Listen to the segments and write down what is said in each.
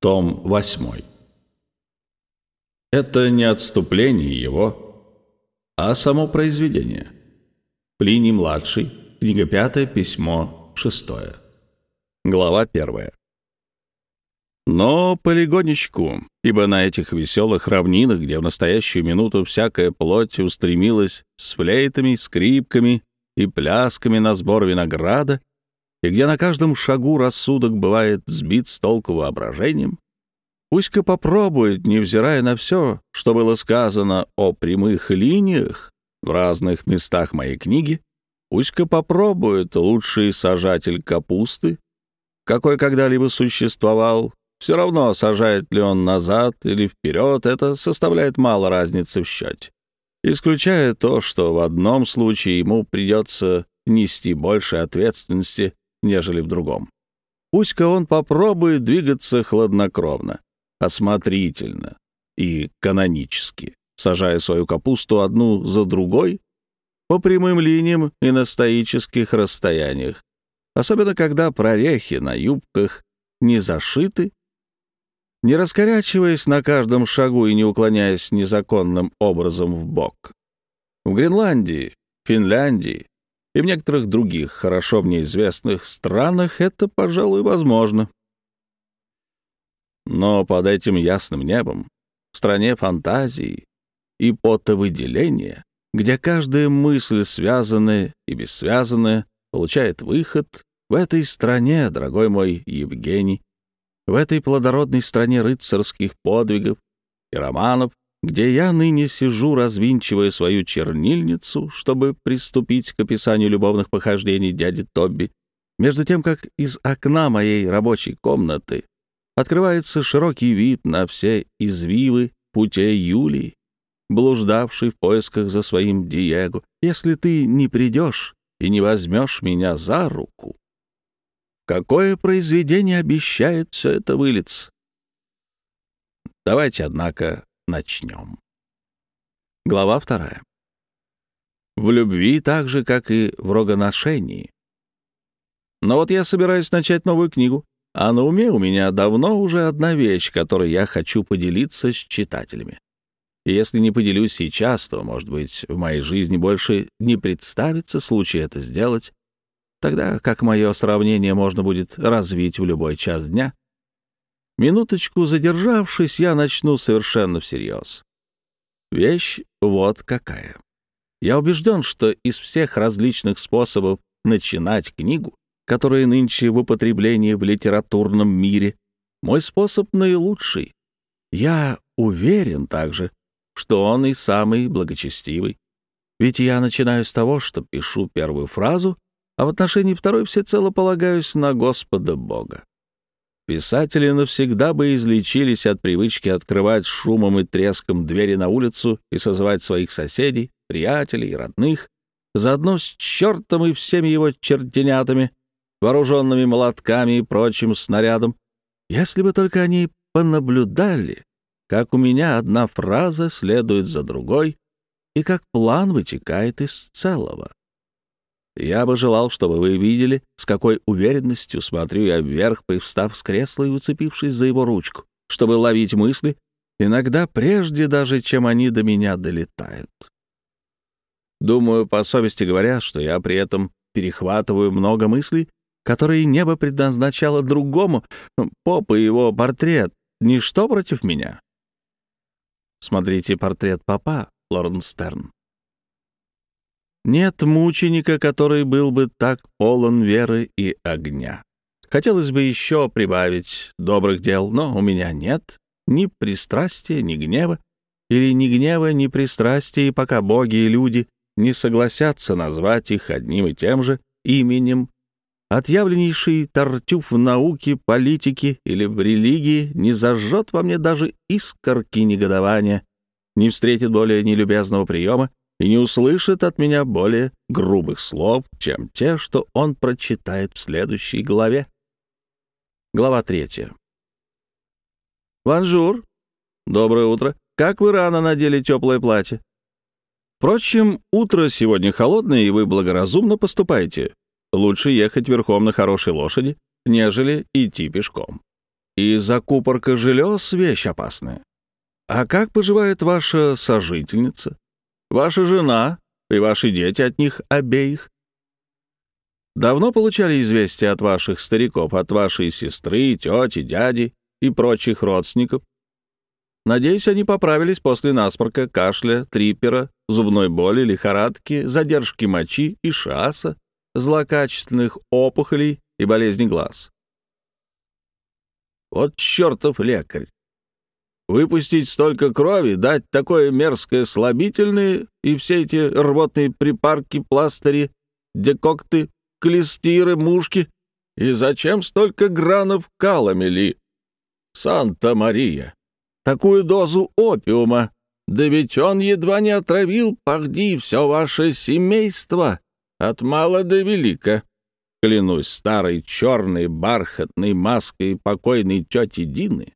Том 8. Это не отступление его, а само произведение. Плиний-младший, книга 5, письмо 6. Глава 1. Но полигонечку, ибо на этих веселых равнинах, где в настоящую минуту всякая плоть устремилась с флейтами, скрипками и плясками на сбор винограда, и где на каждом шагу рассудок бывает сбит с толку воображением, пусть-ка попробует, невзирая на все, что было сказано о прямых линиях в разных местах моей книги, пусть-ка попробует лучший сажатель капусты, какой когда-либо существовал, все равно, сажает ли он назад или вперед, это составляет мало разницы в счете. Исключая то, что в одном случае ему придется нести больше ответственности, нежели в другом. Пусть-ка он попробует двигаться хладнокровно, осмотрительно и канонически, сажая свою капусту одну за другой по прямым линиям и на стоических расстояниях, особенно когда прорехи на юбках не зашиты, не раскорячиваясь на каждом шагу и не уклоняясь незаконным образом в бок. В Гренландии, Финляндии и в некоторых других хорошо мне известных странах это, пожалуй, возможно. Но под этим ясным небом, в стране фантазии и потовыделения, где каждая мысль, связанная и бессвязанная, получает выход, в этой стране, дорогой мой Евгений, в этой плодородной стране рыцарских подвигов и романов, где я ныне сижу, развинчивая свою чернильницу, чтобы приступить к описанию любовных похождений дяди Тобби, между тем, как из окна моей рабочей комнаты открывается широкий вид на все извивы путей Юлии, блуждавший в поисках за своим Диего, если ты не придешь и не возьмешь меня за руку. Какое произведение обещает все это вылиться? Давайте, однако, начнем. Глава вторая. В любви так же, как и в рогоношении. Но вот я собираюсь начать новую книгу, а на уме у меня давно уже одна вещь, которой я хочу поделиться с читателями. И если не поделюсь сейчас, то, может быть, в моей жизни больше не представится случай это сделать, тогда как мое сравнение можно будет развить в любой час дня — Минуточку задержавшись, я начну совершенно всерьез. Вещь вот какая. Я убежден, что из всех различных способов начинать книгу, которые нынче в употреблении в литературном мире, мой способ наилучший. Я уверен также, что он и самый благочестивый. Ведь я начинаю с того, что пишу первую фразу, а в отношении второй всецело полагаюсь на Господа Бога. Писатели навсегда бы излечились от привычки открывать шумом и треском двери на улицу и созвать своих соседей, приятелей и родных, заодно с чертом и всеми его чертенятами, вооруженными молотками и прочим снарядом, если бы только они понаблюдали, как у меня одна фраза следует за другой и как план вытекает из целого. Я бы желал, чтобы вы видели, с какой уверенностью смотрю я вверх, привстав с кресла и уцепившись за его ручку, чтобы ловить мысли, иногда прежде даже, чем они до меня долетают. Думаю, по совести говоря, что я при этом перехватываю много мыслей, которые небо предназначало другому. Поп и его портрет — ничто против меня. Смотрите портрет папа, Лорен Стерн. Нет мученика, который был бы так полон веры и огня. Хотелось бы еще прибавить добрых дел, но у меня нет ни пристрастия, ни гнева, или ни гнева, ни пристрастия, и пока боги и люди не согласятся назвать их одним и тем же именем, отъявленнейший тартюф в науке, политике или в религии не зажжет во мне даже искорки негодования, не встретит более нелюбезного приема и не услышит от меня более грубых слов, чем те, что он прочитает в следующей главе. Глава третья. «Bonjour! Доброе утро! Как вы рано надели теплое платье!» Впрочем, утро сегодня холодное, и вы благоразумно поступаете. Лучше ехать верхом на хорошей лошади, нежели идти пешком. и закупорка желез — вещь опасная. А как поживает ваша сожительница, ваша жена и ваши дети от них обеих? Давно получали известия от ваших стариков, от вашей сестры, тети, дяди и прочих родственников? Надеюсь, они поправились после насморка, кашля, трипера, зубной боли, лихорадки, задержки мочи и шаса, злокачественных опухолей и болезни глаз. Вот чертов лекарь! Выпустить столько крови, дать такое мерзкое слабительное и все эти рвотные припарки, пластыри, декокты, клестиры, мушки. И зачем столько гранов каламели? Санта-Мария! Такую дозу опиума! Да ведь он едва не отравил, пахди, все ваше семейство, от мала до велика. Клянусь старой черной бархатной маской покойной тети Дины,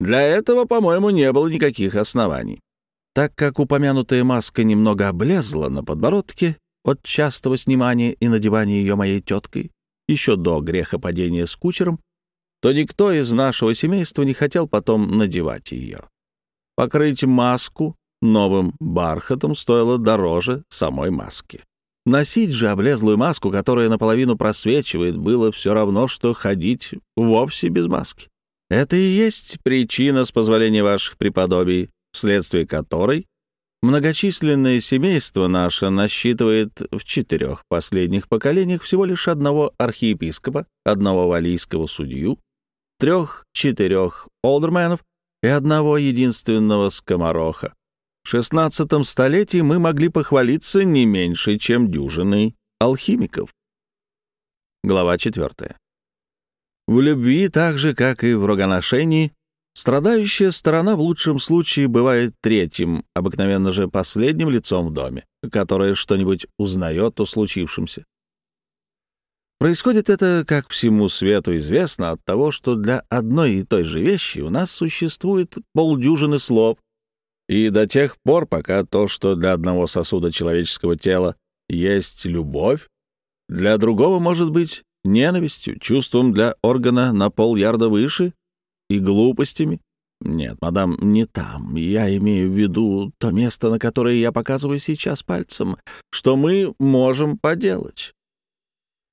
для этого, по-моему, не было никаких оснований. Так как упомянутая маска немного облезла на подбородке от частого снимания и надевания ее моей теткой, еще до грехопадения с кучером, то никто из нашего семейства не хотел потом надевать ее. Покрыть маску новым бархатом стоило дороже самой маски. Носить же облезлую маску, которая наполовину просвечивает, было все равно, что ходить вовсе без маски. Это и есть причина, с позволения ваших преподобий, вследствие которой многочисленное семейство наше насчитывает в четырех последних поколениях всего лишь одного архиепископа, одного валийского судью, трех-четырех олдерменов и одного единственного скомороха. В XVI столетии мы могли похвалиться не меньше, чем дюжиной алхимиков. Глава 4. В любви, так же, как и в рогоношении, страдающая сторона в лучшем случае бывает третьим, обыкновенно же последним лицом в доме, которое что-нибудь узнает о случившемся. Происходит это, как всему свету известно, от того, что для одной и той же вещи у нас существует полдюжины слов, и до тех пор, пока то, что для одного сосуда человеческого тела есть любовь, для другого может быть ненавистью, чувством для органа на полярда выше и глупостями. Нет, мадам, не там. Я имею в виду то место, на которое я показываю сейчас пальцем, что мы можем поделать.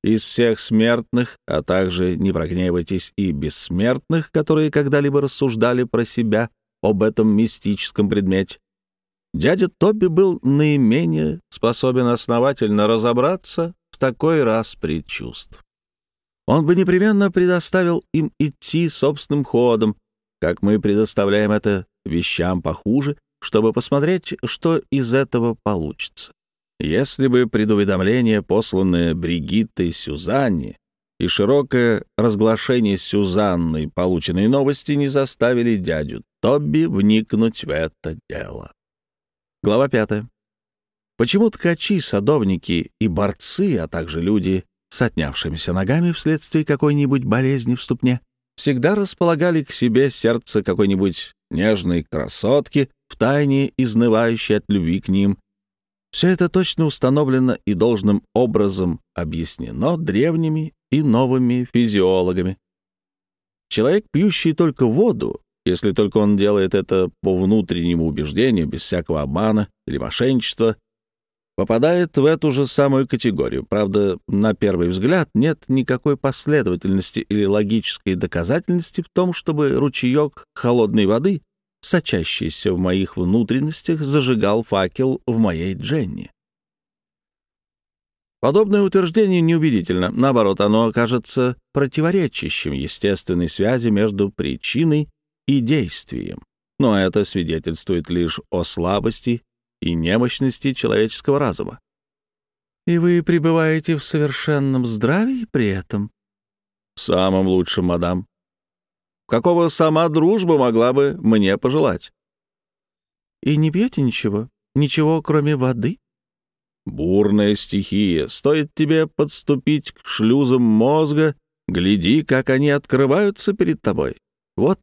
Из всех смертных, а также, не прогневайтесь, и бессмертных, которые когда-либо рассуждали про себя, об этом мистическом предмете. Дядя Тоби был наименее способен основательно разобраться в такой раз чувств. Он бы непременно предоставил им идти собственным ходом, как мы предоставляем это вещам похуже, чтобы посмотреть, что из этого получится. Если бы предуведомление, посланное Бригиттой Сюзанне, и широкое разглашение Сюзанной полученной новости не заставили дядю Тобби вникнуть в это дело. Глава пятая. Почему ткачи, садовники и борцы, а также люди с отнявшимися ногами вследствие какой-нибудь болезни в ступне, всегда располагали к себе сердце какой-нибудь нежной красотки, втайне изнывающей от любви к ним. Все это точно установлено и должным образом объяснено древними и новыми физиологами. Человек, пьющий только воду, если только он делает это по внутреннему убеждению, без всякого обмана или мошенничества, попадает в эту же самую категорию. Правда, на первый взгляд нет никакой последовательности или логической доказательности в том, чтобы ручеек холодной воды, сочащийся в моих внутренностях, зажигал факел в моей Дженни. Подобное утверждение неубедительно. Наоборот, оно окажется противоречащим естественной связи между причиной и действием. Но это свидетельствует лишь о слабости и немощности человеческого разума. «И вы пребываете в совершенном здравии при этом?» «В самом лучшем, мадам. Какого сама дружба могла бы мне пожелать?» «И не пьете ничего? Ничего, кроме воды?» Бурная стихия. Стоит тебе подступить к шлюзам мозга, гляди, как они открываются перед тобой. Вот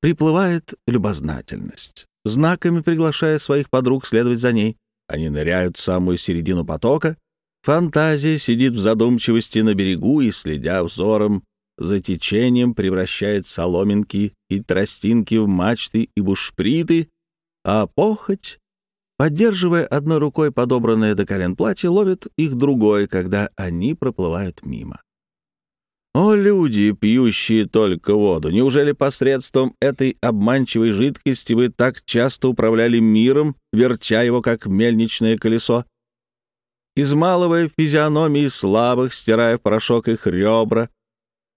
приплывает любознательность, знаками приглашая своих подруг следовать за ней. Они ныряют в самую середину потока. Фантазия сидит в задумчивости на берегу и, следя взором за течением превращает соломинки и тростинки в мачты и бушприты, а похоть, поддерживая одной рукой подобранное до колен платье, ловит их другой, когда они проплывают мимо. О, люди, пьющие только воду, неужели посредством этой обманчивой жидкости вы так часто управляли миром, вертя его, как мельничное колесо? Измалывая физиономии слабых, стирая в порошок их ребра,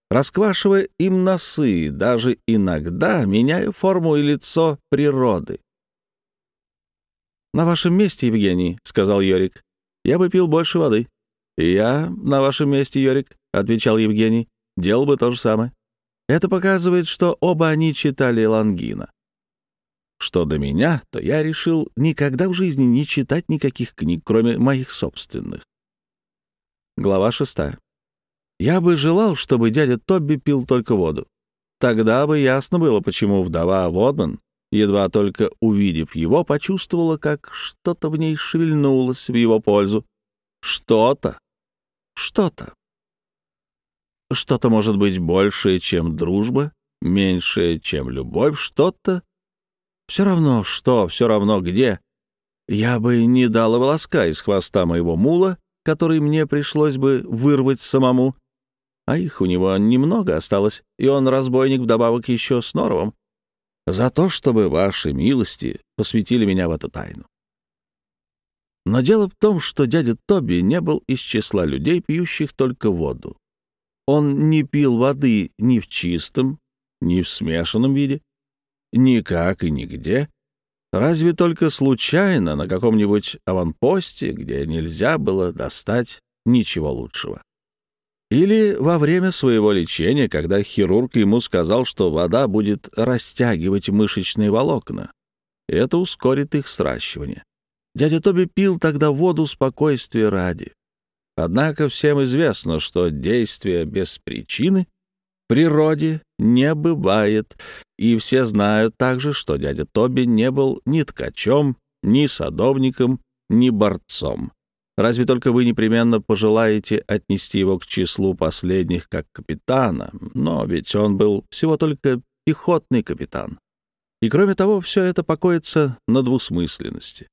расквашивая им носы, даже иногда меняя форму и лицо природы. «На вашем месте, Евгений», — сказал Йорик, — «я бы пил больше воды». «Я на вашем месте, Йорик», — отвечал Евгений, — «делал бы то же самое». Это показывает, что оба они читали Лангина. Что до меня, то я решил никогда в жизни не читать никаких книг, кроме моих собственных. Глава шестая. Я бы желал, чтобы дядя Тобби пил только воду. Тогда бы ясно было, почему вдова Водман, едва только увидев его, почувствовала, как что-то в ней шевельнулось в его пользу. Что-то что-то. Что-то может быть большее, чем дружба, меньшее, чем любовь, что-то. Все равно что, все равно где. Я бы не дала волоска из хвоста моего мула, который мне пришлось бы вырвать самому, а их у него немного осталось, и он разбойник вдобавок еще с норовом, за то, чтобы ваши милости посвятили меня в эту тайну. Но дело в том, что дядя Тоби не был из числа людей, пьющих только воду. Он не пил воды ни в чистом, ни в смешанном виде, никак и нигде, разве только случайно на каком-нибудь аванпосте, где нельзя было достать ничего лучшего. Или во время своего лечения, когда хирург ему сказал, что вода будет растягивать мышечные волокна. Это ускорит их сращивание. Дядя Тоби пил тогда воду спокойствия ради. Однако всем известно, что действие без причины в природе не бывает, и все знают также, что дядя Тоби не был ни ткачом, ни садовником, ни борцом. Разве только вы непременно пожелаете отнести его к числу последних как капитана, но ведь он был всего только пехотный капитан. И кроме того, все это покоится на двусмысленности.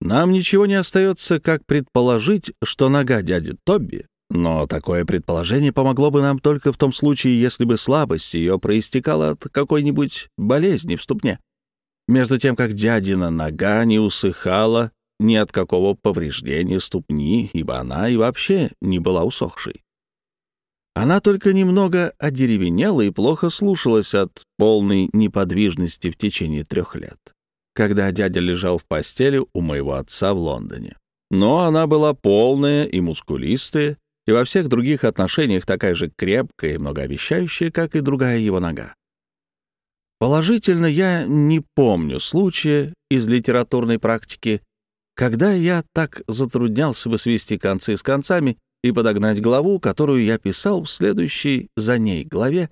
Нам ничего не остается, как предположить, что нога дяди Тобби, но такое предположение помогло бы нам только в том случае, если бы слабость ее проистекала от какой-нибудь болезни в ступне. Между тем, как дядина нога не усыхала ни от какого повреждения ступни, ибо она и вообще не была усохшей. Она только немного одеревенела и плохо слушалась от полной неподвижности в течение трех лет когда дядя лежал в постели у моего отца в Лондоне. Но она была полная и мускулистая, и во всех других отношениях такая же крепкая и многообещающая, как и другая его нога. Положительно, я не помню случая из литературной практики, когда я так затруднялся бы свести концы с концами и подогнать главу, которую я писал в следующей за ней главе,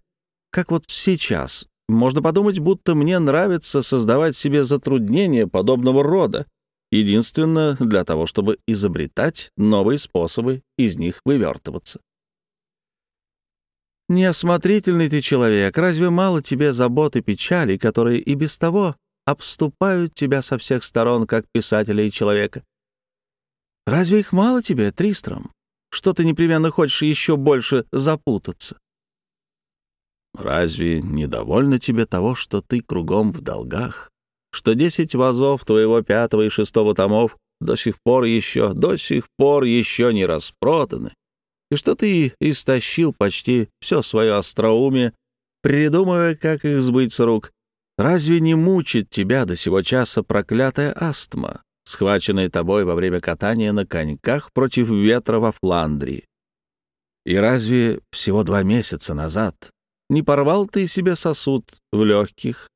как вот сейчас, можно подумать, будто мне нравится создавать себе затруднения подобного рода, единственно для того, чтобы изобретать новые способы из них вывертываться. Неосмотрительный ты человек, разве мало тебе забот и печали, которые и без того обступают тебя со всех сторон, как писателя и человека? Разве их мало тебе, Тристром? Что ты непременно хочешь еще больше запутаться? Разве недовольно тебе того, что ты кругом в долгах? Что десять вазов твоего пятого и шестого томов до сих пор еще, до сих пор еще не распроданы? И что ты истощил почти все свое остроумие, придумывая, как их сбыть с рук? Разве не мучит тебя до сего часа проклятая астма, схваченная тобой во время катания на коньках против ветра во Фландрии? И разве всего два месяца назад не порвал ты себе сосуд в легких,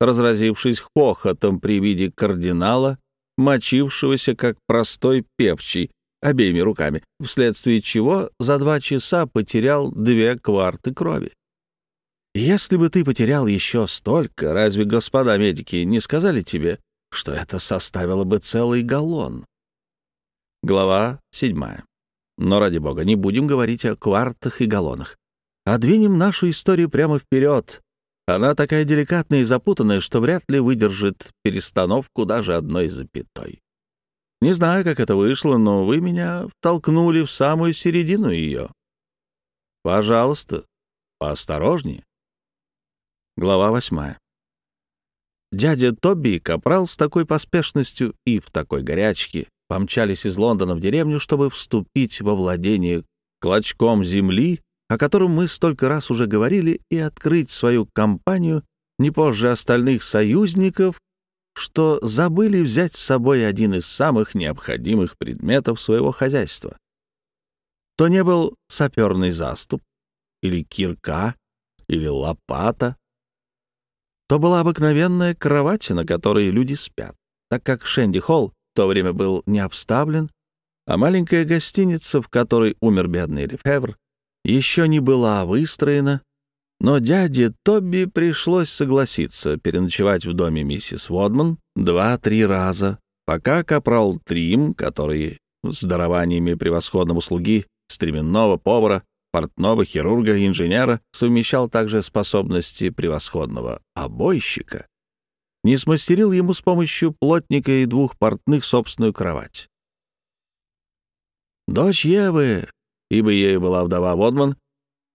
разразившись хохотом при виде кардинала, мочившегося как простой певчий обеими руками, вследствие чего за два часа потерял две кварты крови. Если бы ты потерял еще столько, разве господа медики не сказали тебе, что это составило бы целый галлон? Глава седьмая. Но, ради бога, не будем говорить о квартах и галлонах. А двинем нашу историю прямо вперед. Она такая деликатная и запутанная, что вряд ли выдержит перестановку даже одной запятой. Не знаю, как это вышло, но вы меня втолкнули в самую середину ее. Пожалуйста, поосторожнее. Глава восьмая. Дядя Тоби и Капрал с такой поспешностью и в такой горячке помчались из Лондона в деревню, чтобы вступить во владение клочком земли, о котором мы столько раз уже говорили, и открыть свою компанию не позже остальных союзников, что забыли взять с собой один из самых необходимых предметов своего хозяйства. То не был саперный заступ, или кирка, или лопата, то была обыкновенная кровать, на которой люди спят, так как Шенди Холл в то время был не обставлен, а маленькая гостиница, в которой умер бедный Лефевр, еще не была выстроена, но дяде Тоби пришлось согласиться переночевать в доме миссис Водман два-три раза, пока капрал Трим, который с дарованиями превосходного слуги, стременного повара, портного, хирурга, инженера, совмещал также способности превосходного обойщика, не смастерил ему с помощью плотника и двух портных собственную кровать. Дочь Евы, ибо ею была вдова Водман,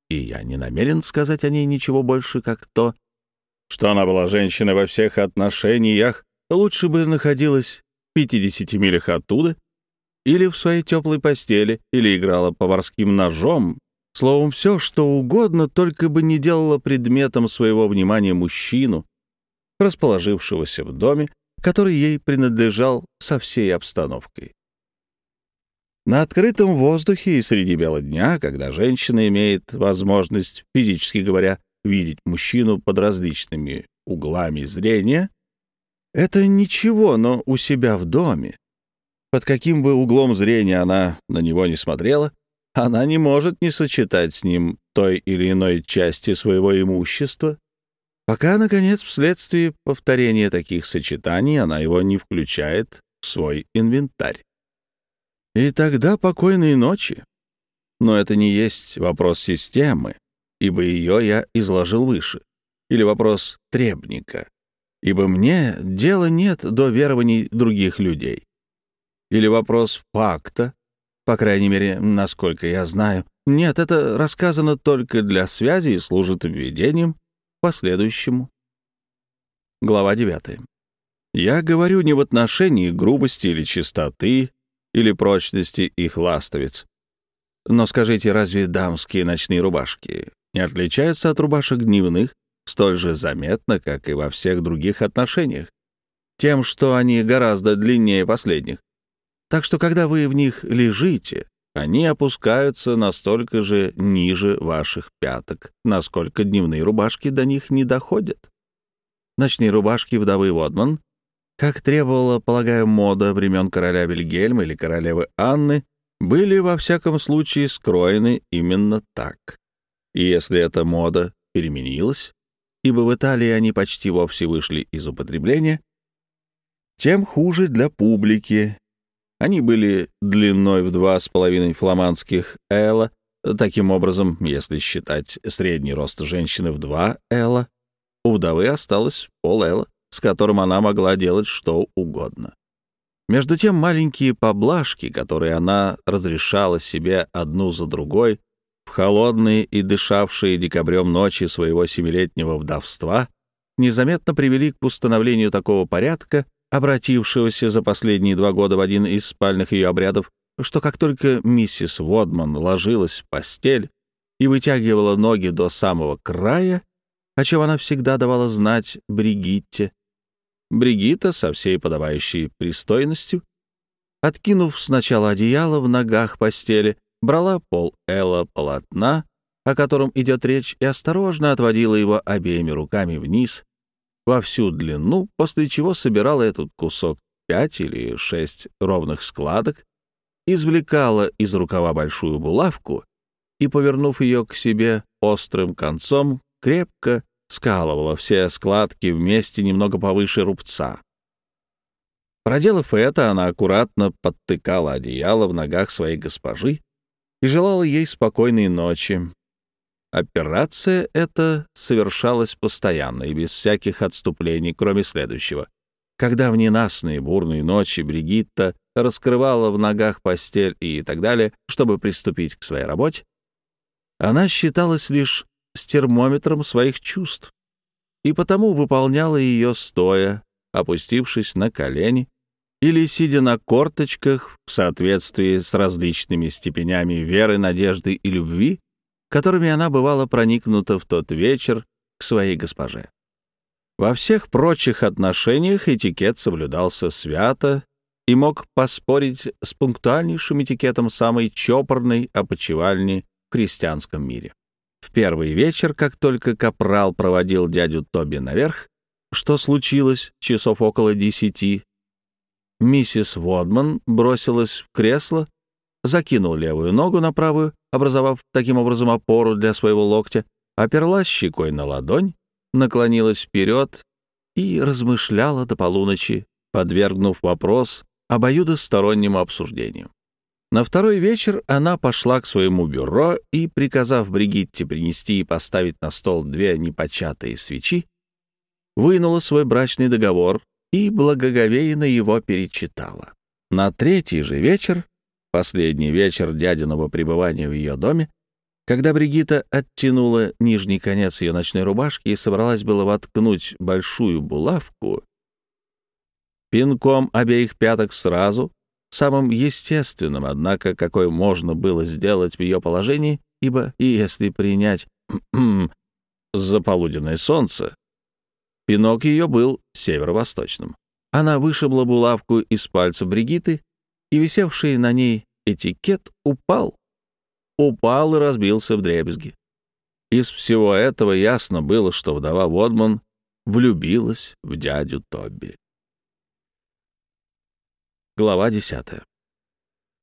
и я не намерен сказать о ней ничего больше, как то, что она была женщиной во всех отношениях, лучше бы находилась в 50 милях оттуда, или в своей теплой постели, или играла поварским ножом Словом, все, что угодно, только бы не делало предметом своего внимания мужчину, расположившегося в доме, который ей принадлежал со всей обстановкой. На открытом воздухе и среди бела дня, когда женщина имеет возможность, физически говоря, видеть мужчину под различными углами зрения, это ничего, но у себя в доме, под каким бы углом зрения она на него не смотрела, она не может не сочетать с ним той или иной части своего имущества, пока, наконец, вследствие повторения таких сочетаний она его не включает в свой инвентарь. И тогда покойной ночи. Но это не есть вопрос системы, ибо ее я изложил выше, или вопрос требника, ибо мне дела нет до верований других людей, или вопрос факта, по крайней мере, насколько я знаю. Нет, это рассказано только для связи и служит введением последующему. Глава 9. Я говорю не в отношении грубости или чистоты, или прочности их ластовиц. Но скажите, разве дамские ночные рубашки не отличаются от рубашек дневных столь же заметно, как и во всех других отношениях? Тем, что они гораздо длиннее последних. Так что, когда вы в них лежите, они опускаются настолько же ниже ваших пяток, насколько дневные рубашки до них не доходят. Ночные рубашки вдовы Водман, как требовала, полагаю, мода времен короля Вильгельма или королевы Анны, были во всяком случае скроены именно так. И если эта мода переменилась, ибо в Италии они почти вовсе вышли из употребления, тем хуже для публики, они были длиной в два с половиной фламандских эла. Таким образом, если считать средний рост женщины в два эла, у вдовы осталось пол эла, с которым она могла делать что угодно. Между тем маленькие поблажки, которые она разрешала себе одну за другой, в холодные и дышавшие декабрем ночи своего семилетнего вдовства, незаметно привели к установлению такого порядка, обратившегося за последние два года в один из спальных ее обрядов, что как только миссис Водман ложилась в постель и вытягивала ноги до самого края, о чем она всегда давала знать Бригитте, Бригитта со всей подавающей пристойностью, откинув сначала одеяло в ногах постели, брала пол Элла полотна, о котором идет речь, и осторожно отводила его обеими руками вниз во всю длину, после чего собирала этот кусок пять или шесть ровных складок, извлекала из рукава большую булавку и, повернув ее к себе острым концом, крепко скалывала все складки вместе немного повыше рубца. Проделав это, она аккуратно подтыкала одеяло в ногах своей госпожи и желала ей спокойной ночи. Операция эта совершалась постоянно и без всяких отступлений, кроме следующего. Когда в ненастные бурные ночи Бригитта раскрывала в ногах постель и так далее, чтобы приступить к своей работе, она считалась лишь с термометром своих чувств и потому выполняла ее стоя, опустившись на колени или сидя на корточках в соответствии с различными степенями веры, надежды и любви, которыми она бывала проникнута в тот вечер к своей госпоже. Во всех прочих отношениях этикет соблюдался свято и мог поспорить с пунктуальнейшим этикетом самой чопорной опочивальни в христианском мире. В первый вечер, как только Капрал проводил дядю Тоби наверх, что случилось часов около десяти, миссис Водман бросилась в кресло, закинул левую ногу на правую, образовав таким образом опору для своего локтя, оперлась щекой на ладонь, наклонилась вперед и размышляла до полуночи, подвергнув вопрос обоюдостороннему обсуждению. На второй вечер она пошла к своему бюро и, приказав Бригитте принести и поставить на стол две непочатые свечи, вынула свой брачный договор и благоговейно его перечитала. На третий же вечер, последний вечер дядиного пребывания в ее доме, когда Бригита оттянула нижний конец ее ночной рубашки и собралась было воткнуть большую булавку, пинком обеих пяток сразу самым естественным, однако, какой можно было сделать в ее положении, ибо и если принять заполуденное солнце, пинок ее был северо-восточным. Она вышибла булавку из пальца Бригиты, и висевший на ней этикет упал. Упал и разбился в дребезги. Из всего этого ясно было, что вдова Водман влюбилась в дядю Тобби. Глава 10.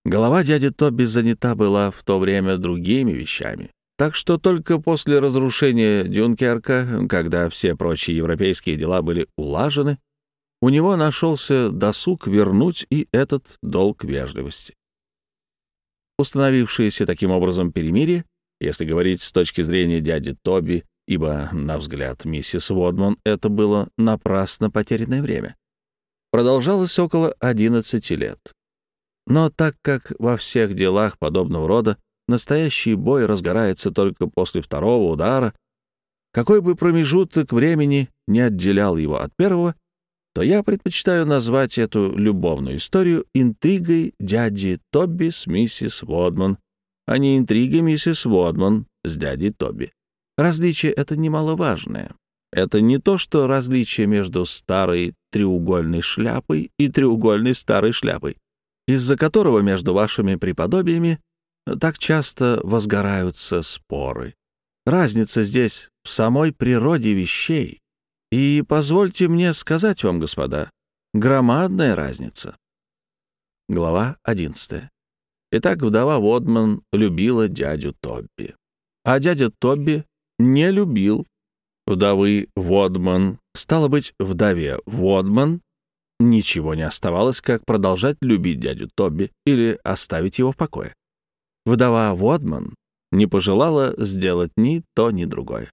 Голова дяди Тоби занята была в то время другими вещами. Так что только после разрушения Дюнкерка, когда все прочие европейские дела были улажены, у него нашелся досуг вернуть и этот долг вежливости. Установившееся таким образом перемирие, если говорить с точки зрения дяди Тоби, ибо, на взгляд миссис Водман, это было напрасно потерянное время, продолжалось около 11 лет. Но так как во всех делах подобного рода настоящий бой разгорается только после второго удара, какой бы промежуток времени не отделял его от первого, то я предпочитаю назвать эту любовную историю интригой дяди Тобби с миссис Водман, а не интригой миссис Водман с дядей Тобби. Различие это немаловажное. Это не то, что различие между старой треугольной шляпой и треугольной старой шляпой, из-за которого между вашими преподобиями так часто возгораются споры. Разница здесь в самой природе вещей. И позвольте мне сказать вам, господа, громадная разница. Глава 11. Итак, вдова Водман любила дядю Тобби. А дядя Тобби не любил вдовы Водман. Стало быть, вдове Водман ничего не оставалось, как продолжать любить дядю Тобби или оставить его в покое. Вдова Водман не пожелала сделать ни то, ни другое.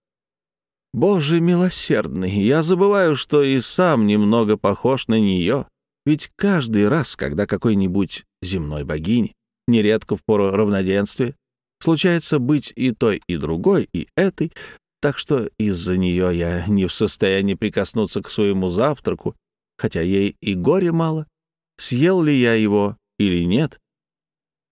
Боже милосердный, я забываю, что и сам немного похож на нее, ведь каждый раз, когда какой-нибудь земной богине, нередко в пору равноденствия, случается быть и той, и другой, и этой, так что из-за нее я не в состоянии прикоснуться к своему завтраку, хотя ей и горе мало. Съел ли я его или нет?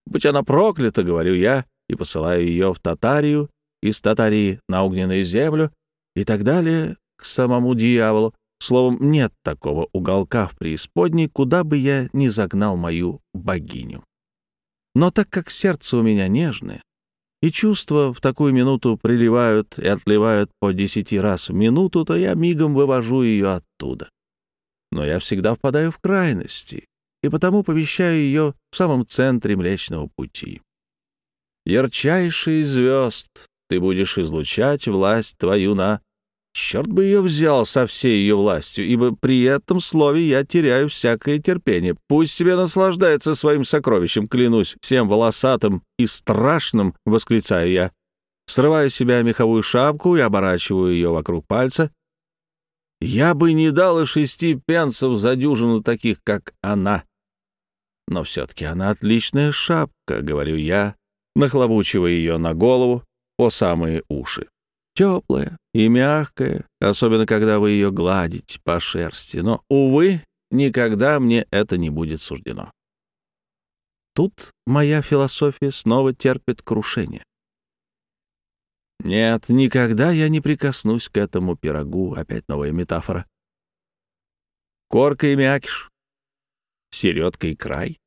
Будь она проклята, говорю я, и посылаю ее в Татарию, из Татарии на огненную землю и так далее к самому дьяволу. Словом, нет такого уголка в преисподней, куда бы я ни загнал мою богиню. Но так как сердце у меня нежное, и чувства в такую минуту приливают и отливают по десяти раз в минуту, то я мигом вывожу ее оттуда. Но я всегда впадаю в крайности, и потому повещаю ее в самом центре Млечного Пути. Ярчайший звезд, ты будешь излучать власть твою на Черт бы ее взял со всей ее властью, ибо при этом слове я теряю всякое терпение. Пусть себе наслаждается своим сокровищем, клянусь, всем волосатым и страшным, восклицаю я. срываю себя меховую шапку и оборачиваю ее вокруг пальца. Я бы не дал и шести пенсов за дюжину таких, как она. Но все-таки она отличная шапка, говорю я, нахлобучивая ее на голову по самые уши. Теплая и мягкая, особенно когда вы ее гладите по шерсти. Но, увы, никогда мне это не будет суждено. Тут моя философия снова терпит крушение. Нет, никогда я не прикоснусь к этому пирогу. Опять новая метафора. Корка и мякиш. Середка и край.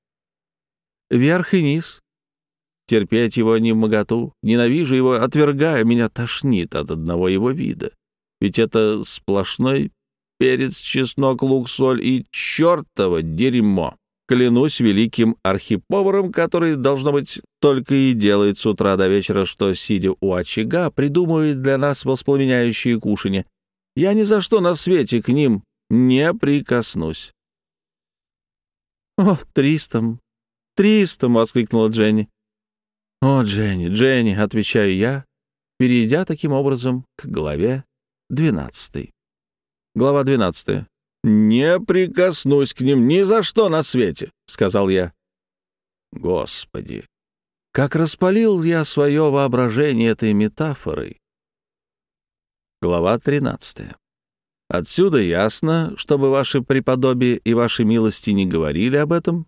Верх и низ. Терпеть его не в моготу. Ненавижу его, отвергаю. Меня тошнит от одного его вида. Ведь это сплошной перец, чеснок, лук, соль и чертово дерьмо. Клянусь великим архиповаром, который, должно быть, только и делает с утра до вечера, что, сидя у очага, придумывает для нас воспламеняющие кушанья. Я ни за что на свете к ним не прикоснусь. «О, Тристом! Тристом!» — воскликнула Дженни. «О, Дженни, Дженни!» — отвечаю я, перейдя таким образом к главе двенадцатой. Глава двенадцатая. «Не прикоснусь к ним ни за что на свете», — сказал я. Господи, как распалил я свое воображение этой метафорой. Глава 13. Отсюда ясно, чтобы ваши преподобие и ваши милости не говорили об этом.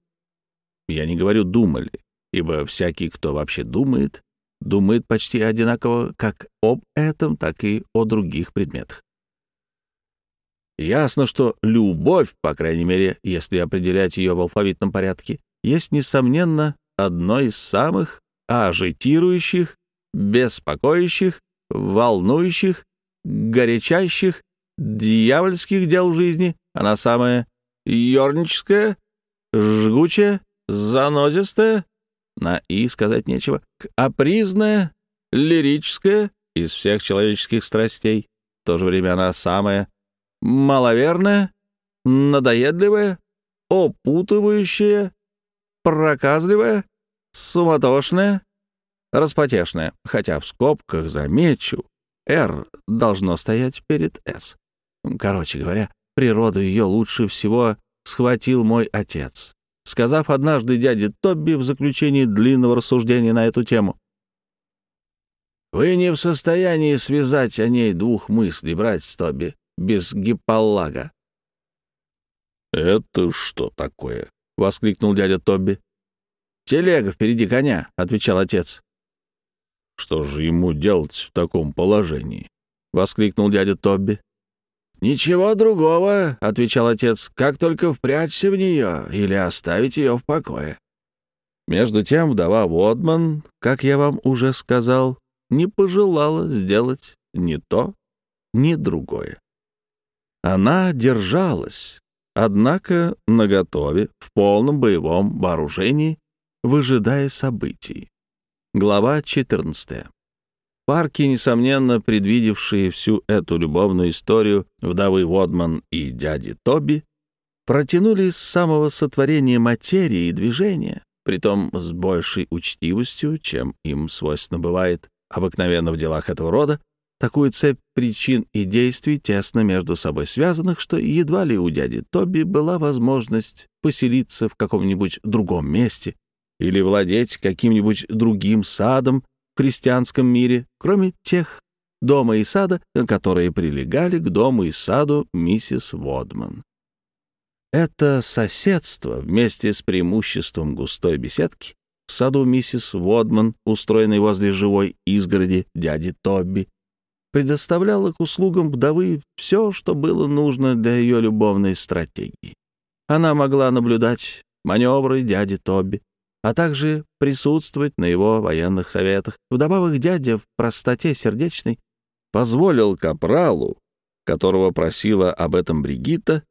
Я не говорю «думали», ибо всякий, кто вообще думает, думает почти одинаково как об этом, так и о других предметах. Ясно, что любовь, по крайней мере, если определять ее в алфавитном порядке, есть, несомненно, одно из самых ажитирующих, беспокоящих, волнующих, горячащих, дьявольских дел в жизни. Она самая ерническая, жгучая, занозистая, на «и» сказать нечего, капризная, лирическая из всех человеческих страстей. В то же время она самая маловерная, надоедливая, опутывающая, проказливая, суматошная, распотешная, хотя в скобках замечу, «Р» должно стоять перед «С». Короче говоря, природу ее лучше всего схватил мой отец, сказав однажды дяде Тобби в заключении длинного рассуждения на эту тему. «Вы не в состоянии связать о ней двух мыслей, брать Тобби без гипполага. «Это что такое?» — воскликнул дядя Тобби. «Телега впереди коня», — отвечал отец. «Что же ему делать в таком положении?» — воскликнул дядя Тобби. «Ничего другого», — отвечал отец, — «как только впрячься в нее или оставить ее в покое». Между тем вдова Водман, как я вам уже сказал, не пожелала сделать ни то, ни другое. Она держалась, однако наготове, в полном боевом вооружении, выжидая событий. Глава 14. Парки, несомненно, предвидевшие всю эту любовную историю вдовы Водман и дяди Тоби, протянули с самого сотворения материи и движения, притом с большей учтивостью, чем им свойственно бывает обыкновенно в делах этого рода, такую цепь причин и действий, тесно между собой связанных, что едва ли у дяди Тоби была возможность поселиться в каком-нибудь другом месте или владеть каким-нибудь другим садом в христианском мире, кроме тех дома и сада, которые прилегали к дому и саду миссис Водман. Это соседство вместе с преимуществом густой беседки в саду миссис Водман, устроенной возле живой изгороди дяди Тобби, предоставляла к услугам вдовы все, что было нужно для ее любовной стратегии. Она могла наблюдать маневры дяди Тоби, а также присутствовать на его военных советах. Вдобавок дядя в простоте сердечной позволил капралу, которого просила об этом Бригитта,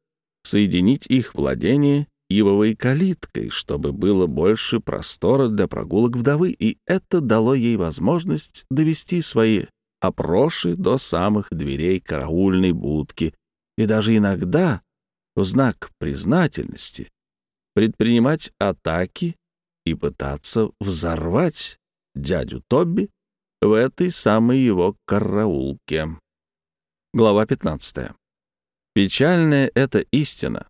соединить их владение ивовой калиткой, чтобы было больше простора для прогулок вдовы, и это дало ей возможность довести свои опроши до самых дверей караульной будки и даже иногда, в знак признательности, предпринимать атаки и пытаться взорвать дядю Тобби в этой самой его караулке. Глава 15. Печальная это истина,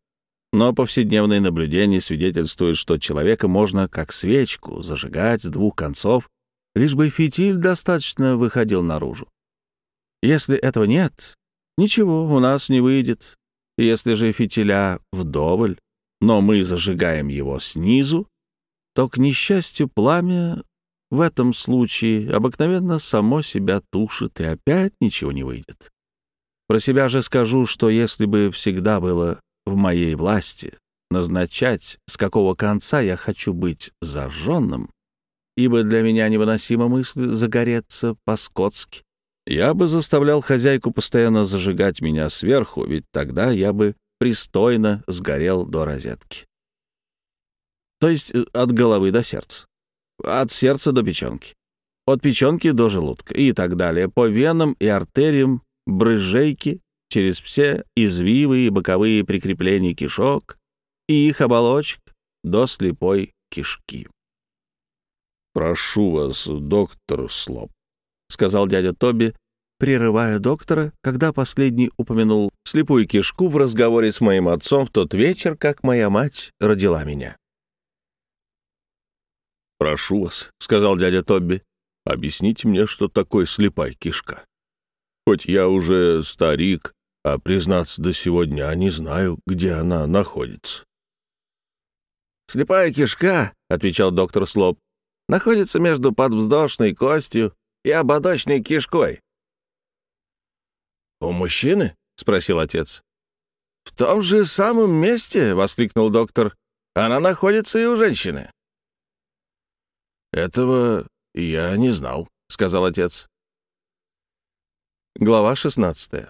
но повседневные наблюдения свидетельствуют, что человека можно, как свечку, зажигать с двух концов, лишь бы фитиль достаточно выходил наружу. Если этого нет, ничего у нас не выйдет. Если же фитиля вдоволь, но мы зажигаем его снизу, то, к несчастью, пламя в этом случае обыкновенно само себя тушит, и опять ничего не выйдет. Про себя же скажу, что если бы всегда было в моей власти назначать, с какого конца я хочу быть зажженным, ибо для меня невыносима мысль загореться по-скотски, я бы заставлял хозяйку постоянно зажигать меня сверху, ведь тогда я бы пристойно сгорел до розетки. То есть э, от головы до сердца. От сердца до печенки. От печенки до желудка и так далее. По венам и артериям брыжейки через все извивы и боковые прикрепления кишок и их оболочек до слепой кишки. «Прошу вас, доктор Слоп», — сказал дядя Тоби, прерывая доктора, когда последний упомянул слепую кишку в разговоре с моим отцом в тот вечер, как моя мать родила меня. «Прошу вас», — сказал дядя Тобби, — «объясните мне, что такое слепая кишка. Хоть я уже старик, а, признаться, до сегодня не знаю, где она находится». «Слепая кишка», — отвечал доктор Слоп, — «находится между подвздошной костью и ободочной кишкой». «У мужчины?» — спросил отец. «В том же самом месте», — воскликнул доктор. «Она находится и у женщины». «Этого я не знал», — сказал отец. Глава 16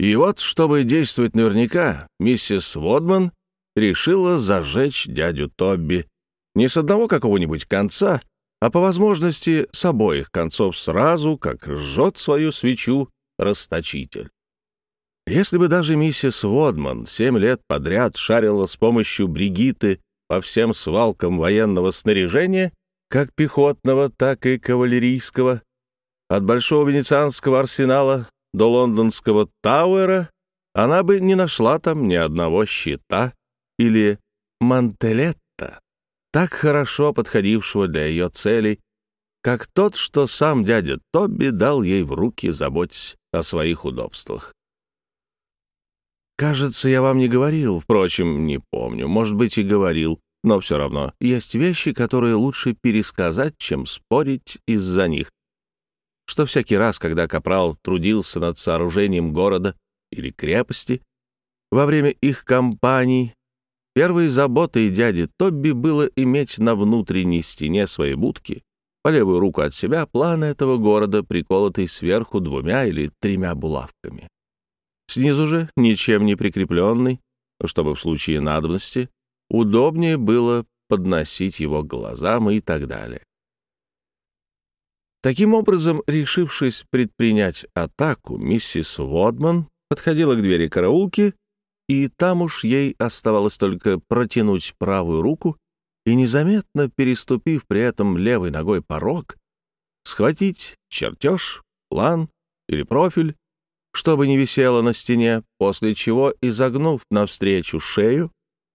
И вот, чтобы действовать наверняка, миссис Водман решила зажечь дядю Тобби не с одного какого-нибудь конца, а по возможности с обоих концов сразу, как жжет свою свечу расточитель. Если бы даже миссис Водман семь лет подряд шарила с помощью Бригиты по всем свалкам военного снаряжения, как пехотного, так и кавалерийского, от Большого Венецианского арсенала до лондонского Тауэра она бы не нашла там ни одного щита или мантелетта, так хорошо подходившего для ее целей, как тот, что сам дядя Тобби дал ей в руки, заботясь о своих удобствах. Кажется, я вам не говорил, впрочем, не помню, может быть, и говорил, но все равно есть вещи, которые лучше пересказать, чем спорить из-за них что всякий раз, когда Капрал трудился над сооружением города или крепости, во время их кампаний, первой заботой дяди Тобби было иметь на внутренней стене своей будки по левую руку от себя план этого города, приколотый сверху двумя или тремя булавками. Снизу же, ничем не прикрепленный, чтобы в случае надобности удобнее было подносить его к глазам и так далее. Таким образом, решившись предпринять атаку, миссис Водман подходила к двери караулки, и там уж ей оставалось только протянуть правую руку и, незаметно переступив при этом левой ногой порог, схватить чертеж, план или профиль, чтобы не висело на стене, после чего, изогнув навстречу шею,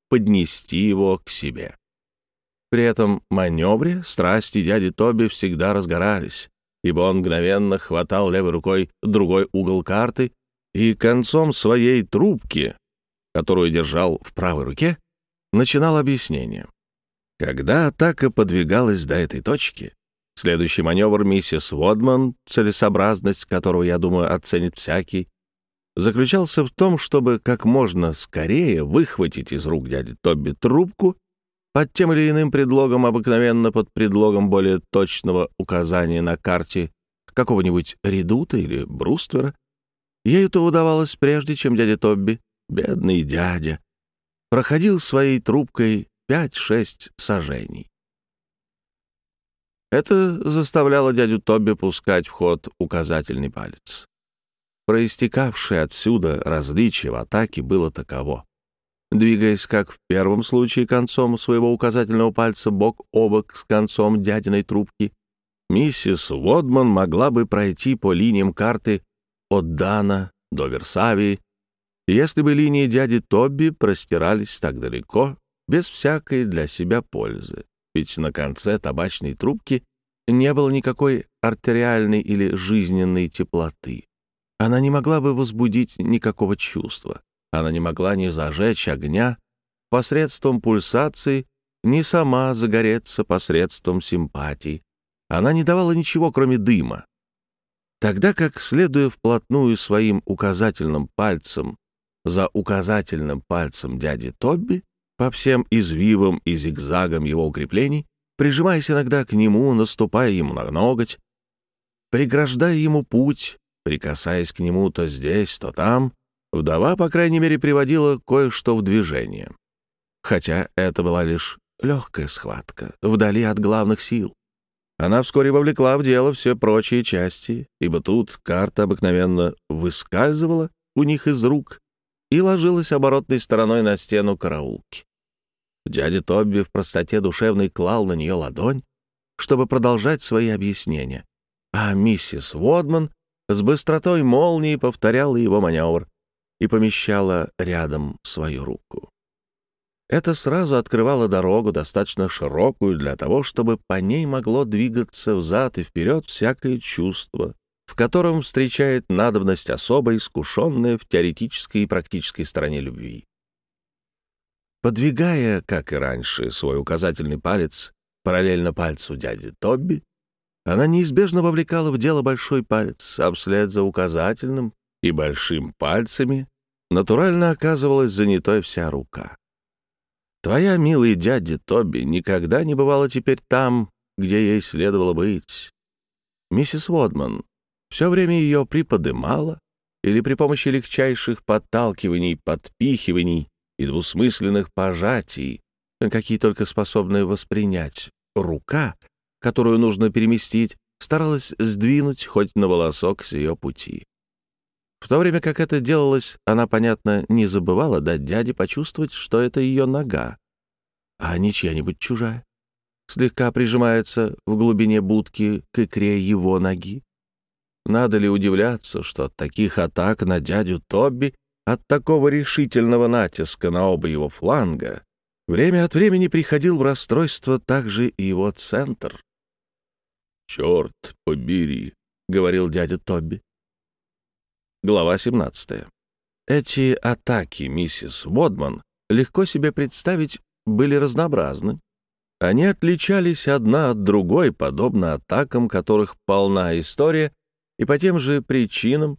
поднести его к себе. При этом маневре страсти дяди Тоби всегда разгорались, ибо он мгновенно хватал левой рукой другой угол карты и концом своей трубки, которую держал в правой руке, начинал объяснение. Когда атака подвигалась до этой точки, следующий маневр миссис Водман, целесообразность которого, я думаю, оценит всякий, заключался в том, чтобы как можно скорее выхватить из рук дяди Тоби трубку под тем или иным предлогом, обыкновенно под предлогом более точного указания на карте какого-нибудь редута или бруствера, ею-то удавалось прежде, чем дядя Тобби, бедный дядя, проходил своей трубкой пять-шесть сажений. Это заставляло дядю Тобби пускать в ход указательный палец. Проистекавшее отсюда различие в атаке было таково. двигаясь, как в первом случае, концом своего указательного пальца бок о бок с концом дядиной трубки, миссис Водман могла бы пройти по линиям карты от Дана до Версавии, если бы линии дяди Тобби простирались так далеко, без всякой для себя пользы. Ведь на конце табачной трубки не было никакой артериальной или жизненной теплоты. Она не могла бы возбудить никакого чувства. Она не могла ни зажечь огня посредством пульсации, ни сама загореться посредством симпатий. Она не давала ничего, кроме дыма. Тогда как, следуя вплотную своим указательным пальцем за указательным пальцем дяди Тобби, по всем извивам и зигзагам его укреплений, прижимаясь иногда к нему, наступая ему на ноготь, преграждая ему путь, прикасаясь к нему то здесь, то там, вдова, по крайней мере, приводила кое-что в движение. Хотя это была лишь легкая схватка, вдали от главных сил. Она вскоре вовлекла в дело все прочие части, ибо тут карта обыкновенно выскальзывала у них из рук и ложилась оборотной стороной на стену караулки. Дядя Тобби в простоте душевной клал на нее ладонь, чтобы продолжать свои объяснения, а миссис Водман с быстротой молнии повторяла его маневр и помещала рядом свою руку. Это сразу открывало дорогу, достаточно широкую для того, чтобы по ней могло двигаться взад и вперед всякое чувство, в котором встречает надобность особо искушенная в теоретической и практической стороне любви. Подвигая, как и раньше, свой указательный палец параллельно пальцу дяди Тобби, она неизбежно вовлекала в дело большой палец, а вслед за указательным и большим пальцами натурально оказывалась занятой вся рука. Твоя, милый дядя Тоби, никогда не бывала теперь там, где ей следовало быть. Миссис Водман все время ее приподымала или при помощи легчайших подталкиваний, подпихиваний и двусмысленных пожатий, какие только способны воспринять, рука, которую нужно переместить, старалась сдвинуть хоть на волосок с ее пути. В то время как это делалось, она, понятно, не забывала дать дяде почувствовать, что это ее нога, а не чья-нибудь чужая. Слегка прижимается в глубине будки к икре его ноги. Надо ли удивляться, что от таких атак на дядю Тобби, от такого решительного натиска на оба его фланга, время от времени приходил в расстройство также и его центр. «Черт побери», — говорил дядя Тобби. Глава 17. Эти атаки миссис Водман легко себе представить были разнообразны. Они отличались одна от другой, подобно атакам, которых полна история, и по тем же причинам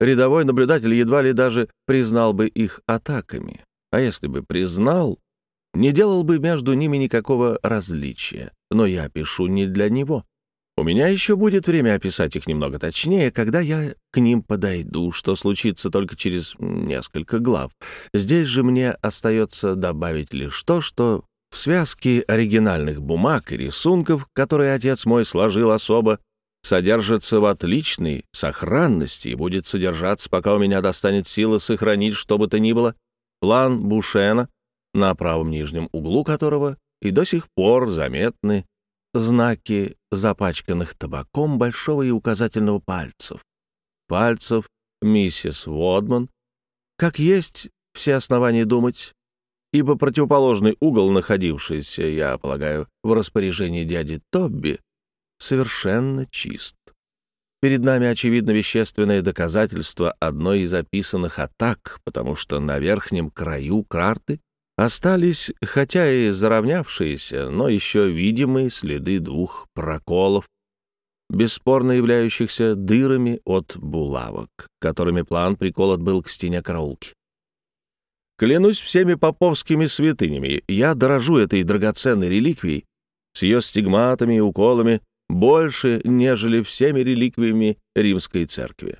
рядовой наблюдатель едва ли даже признал бы их атаками. А если бы признал, не делал бы между ними никакого различия. Но я пишу не для него. У меня еще будет время описать их немного точнее, когда я к ним подойду, что случится только через несколько глав. Здесь же мне остается добавить лишь то, что в связке оригинальных бумаг и рисунков, которые отец мой сложил особо, содержится в отличной сохранности и будет содержаться, пока у меня достанет сила сохранить что бы то ни было, план Бушена, на правом нижнем углу которого и до сих пор заметны знаки запачканных табаком большого и указательного пальцев. Пальцев миссис Водман, как есть все основания думать, ибо противоположный угол, находившийся, я полагаю, в распоряжении дяди Тобби, совершенно чист. Перед нами, очевидно, вещественное доказательство одной из описанных атак, потому что на верхнем краю карты Остались, хотя и заровнявшиеся, но еще видимые следы двух проколов, бесспорно являющихся дырами от булавок, которыми план приколот был к стене караулки. Клянусь всеми поповскими святынями, я дорожу этой драгоценной реликвией с ее стигматами и уколами больше, нежели всеми реликвиями римской церкви.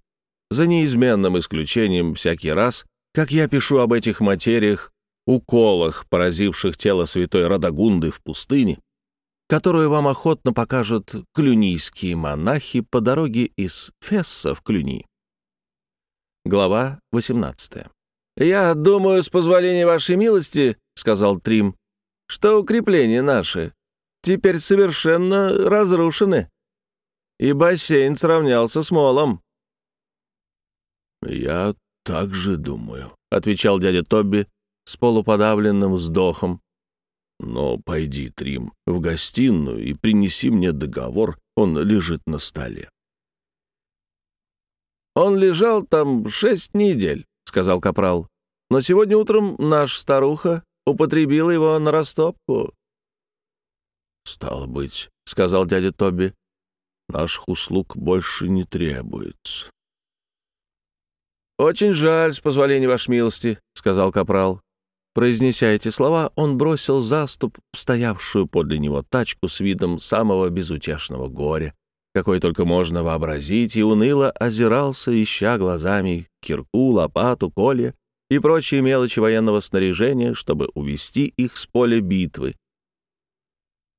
За неизменным исключением всякий раз, как я пишу об этих материях уколах, поразивших тело святой Радагунды в пустыне, которую вам охотно покажут клюнийские монахи по дороге из Фесса в Клюни. Глава 18. «Я думаю, с позволения вашей милости, — сказал Трим, — что укрепления наши теперь совершенно разрушены, и бассейн сравнялся с молом». «Я так же думаю», — отвечал дядя Тобби с полуподавленным вздохом. «Но пойди, Трим, в гостиную и принеси мне договор, он лежит на столе». «Он лежал там шесть недель», — сказал Капрал. «Но сегодня утром наш старуха употребила его на растопку». «Стало быть», — сказал дядя Тоби, — «наших услуг больше не требуется». «Очень жаль, с позволения вашей милости», — сказал Капрал. Произнеся эти слова, он бросил заступ в стоявшую подле него тачку с видом самого безутешного горя, какой только можно вообразить, и уныло озирался, ища глазами кирку, лопату, колья и прочие мелочи военного снаряжения, чтобы увести их с поля битвы.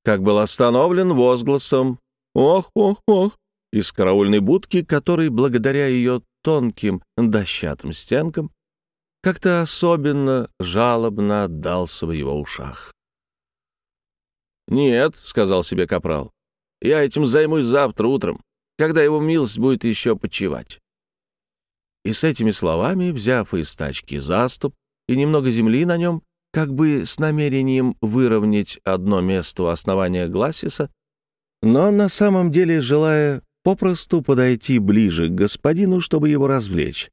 Как был остановлен возгласом «Ох, ох, ох!» из караульной будки, который, благодаря ее тонким дощатым стенкам, как-то особенно жалобно отдался в его ушах. «Нет», — сказал себе Капрал, — «я этим займусь завтра утром, когда его милость будет еще почивать». И с этими словами, взяв из тачки заступ и немного земли на нем, как бы с намерением выровнять одно место у основания Гласиса, но на самом деле желая попросту подойти ближе к господину, чтобы его развлечь,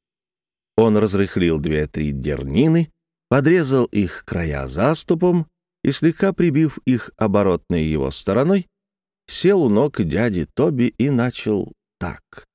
он разрыхлил две-три дернины, подрезал их края заступом и, слегка прибив их оборотной его стороной, сел у ног дяди Тоби и начал так.